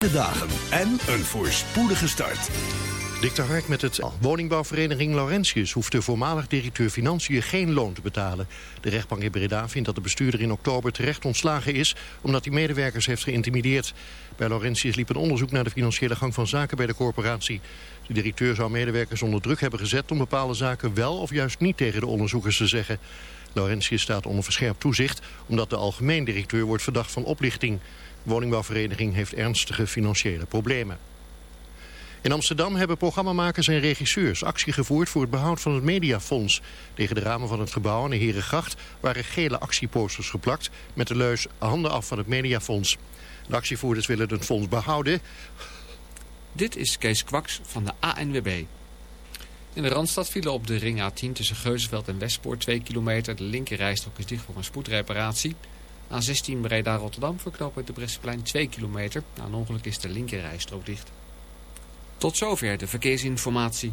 De dagen en een voorspoedige start. Dick de Hark met het woningbouwvereniging Laurentius hoeft de voormalig directeur Financiën geen loon te betalen. De rechtbank in Breda vindt dat de bestuurder in oktober terecht ontslagen is omdat hij medewerkers heeft geïntimideerd. Bij Laurentius liep een onderzoek naar de financiële gang van zaken bij de corporatie. De directeur zou medewerkers onder druk hebben gezet om bepaalde zaken wel of juist niet tegen de onderzoekers te zeggen. Laurentius staat onder verscherpt toezicht omdat de algemeen directeur wordt verdacht van oplichting. Woningbouwvereniging heeft ernstige financiële problemen. In Amsterdam hebben programmamakers en regisseurs actie gevoerd voor het behoud van het Mediafonds. Tegen de ramen van het gebouw aan de Herengracht waren gele actieposters geplakt met de leus handen af van het Mediafonds. De actievoerders willen het fonds behouden. Dit is Kees Kwaks van de ANWB. In de Randstad vielen op de ring A10 tussen Geuzenveld en Westpoort 2 kilometer. De linkerrijstrook is dicht voor een spoedreparatie. A16 Breda-Rotterdam verknopen de Bresseplein 2 kilometer. Na een ongeluk is de linkerrijstrook dicht. Tot zover de verkeersinformatie.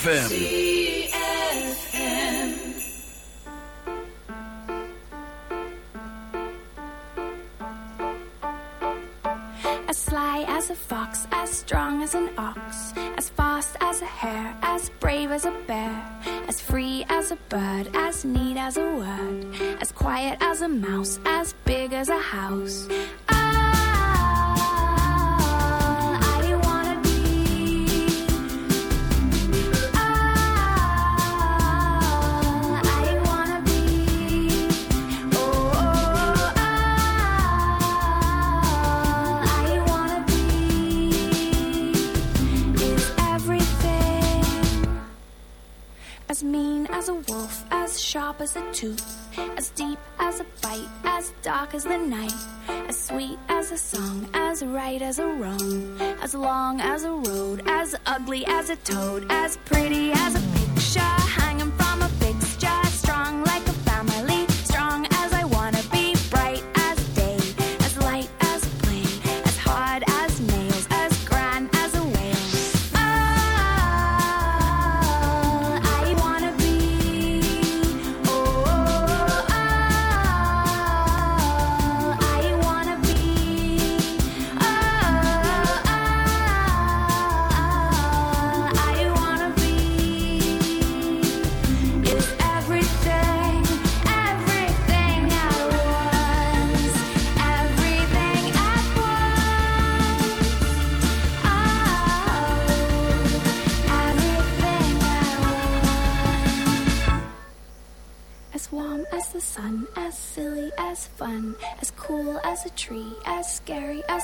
ZFM.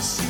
the.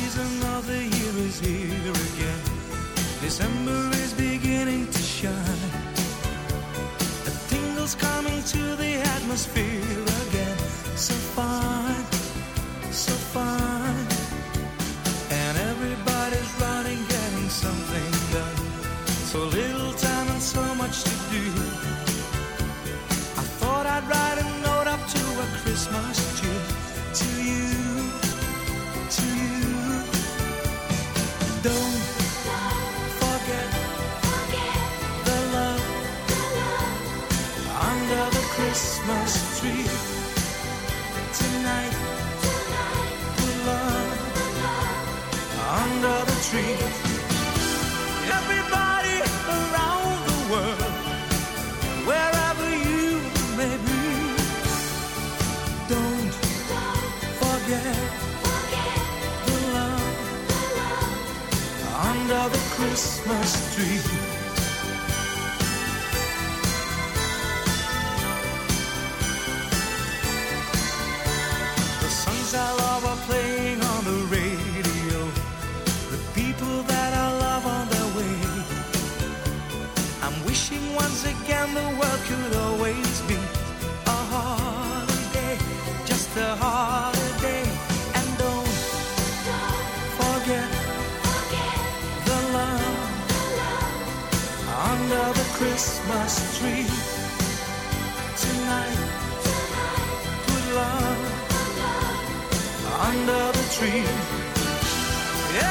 under the tree.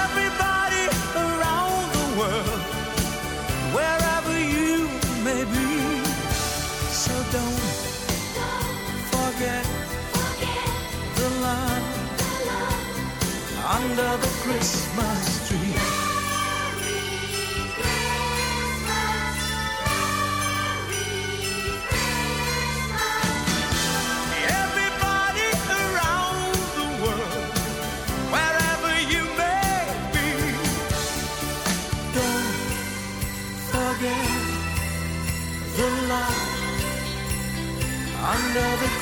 Everybody around the world, wherever you may be. So don't forget, forget the love under the Christmas tree. under the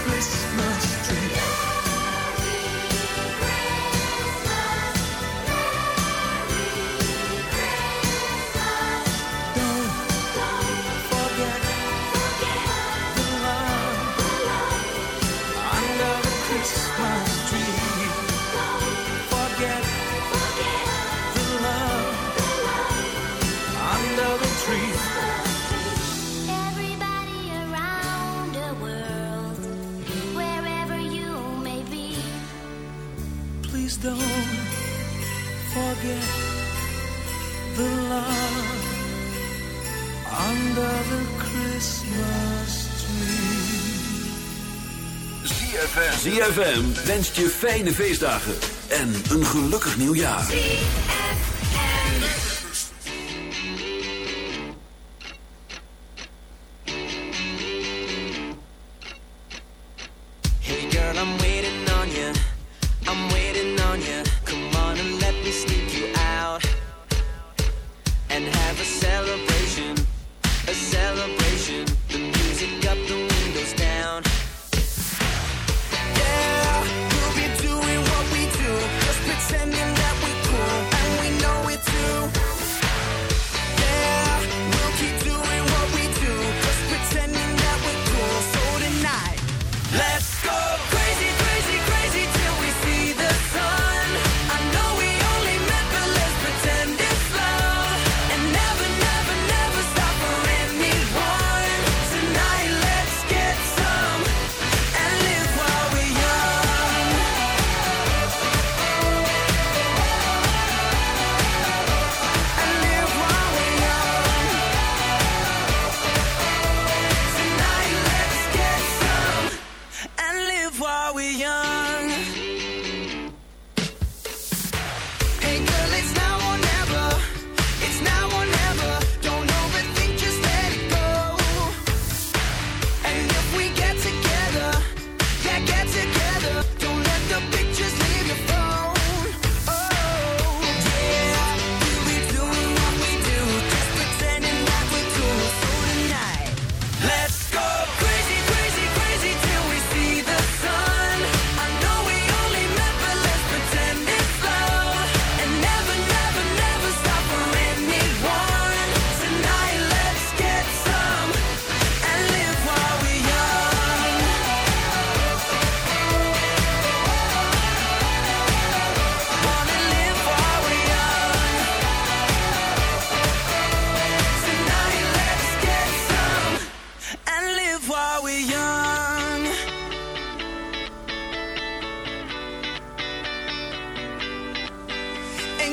don't forget the love under the Christmas tree. ZFM wenst je fijne feestdagen en een gelukkig nieuwjaar.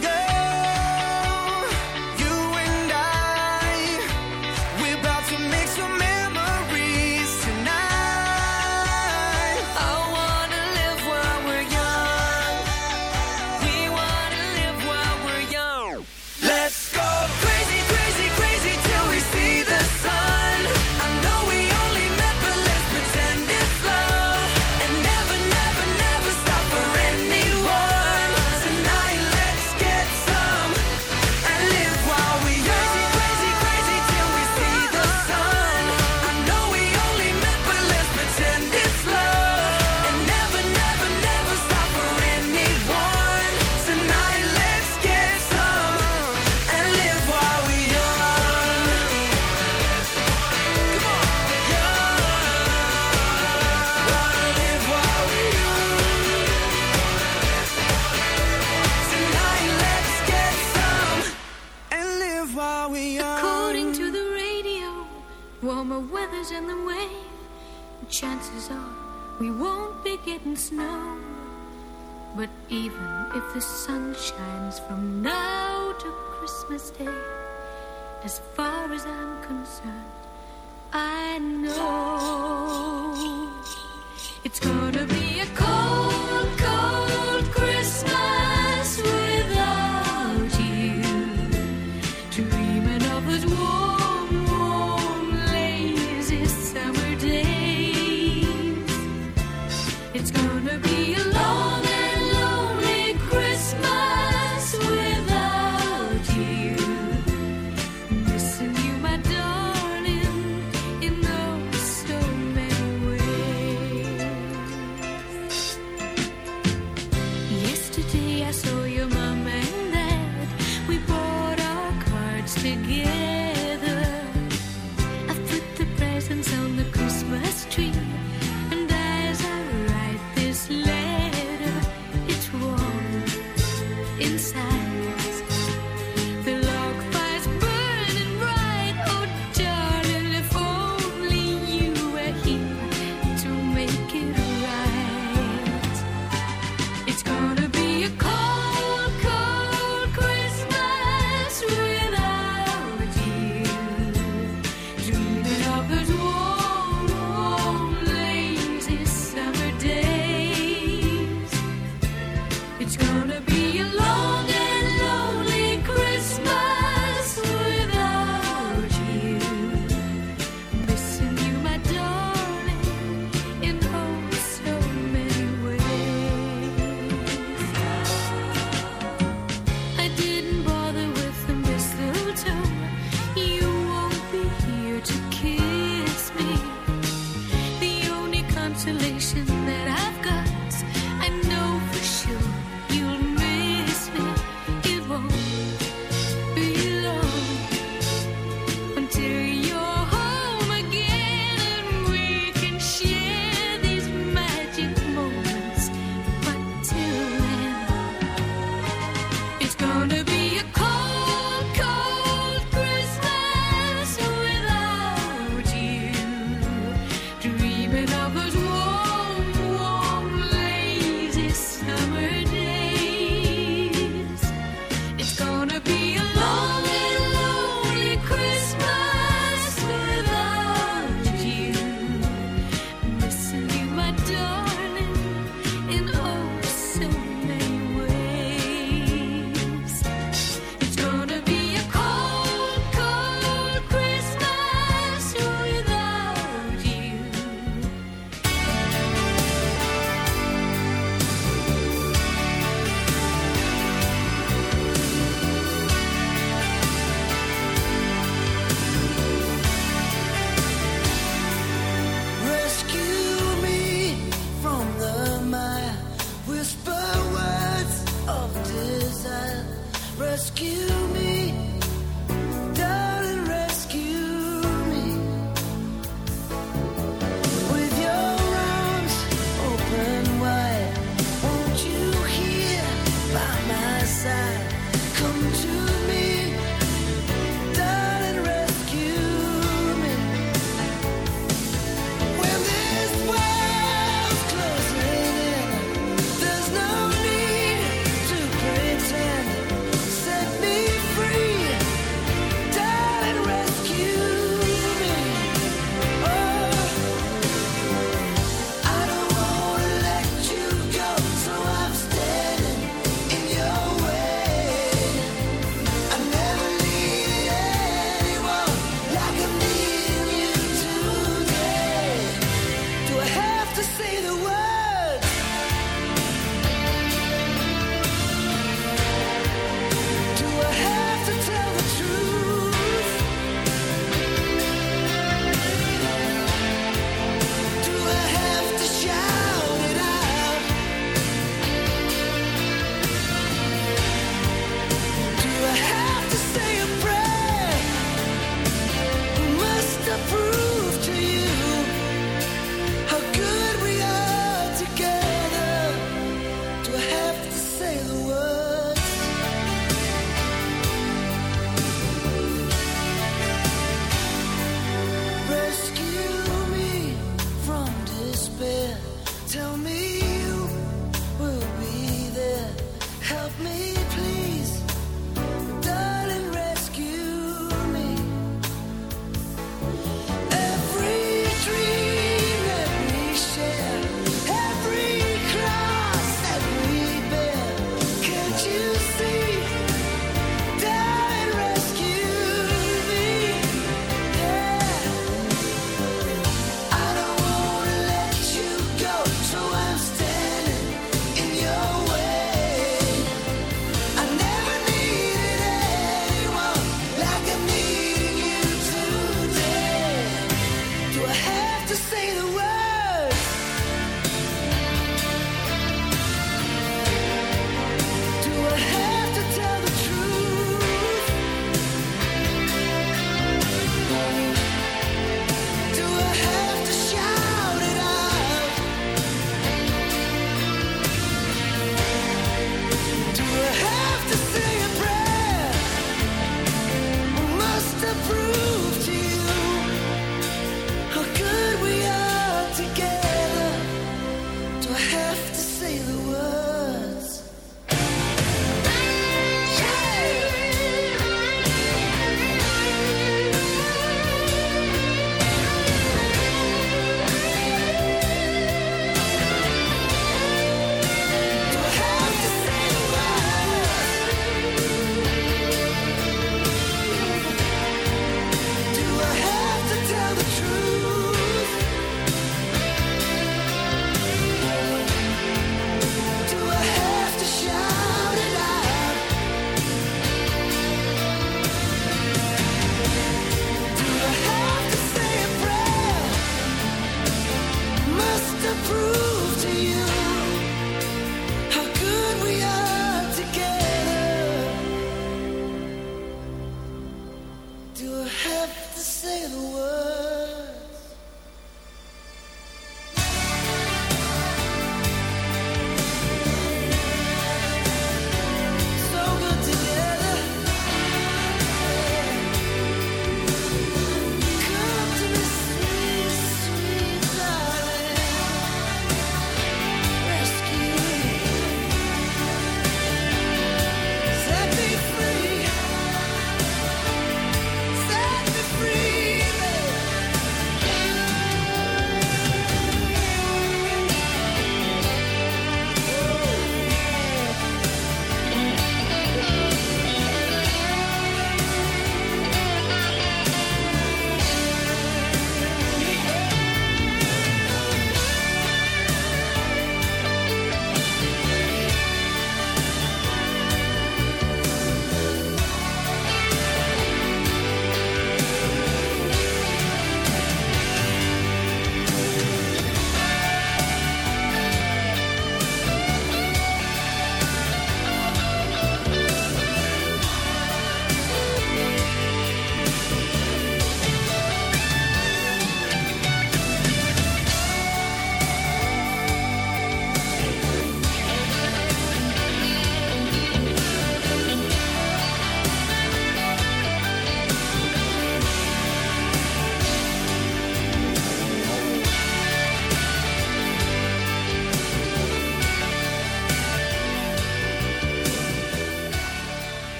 finger.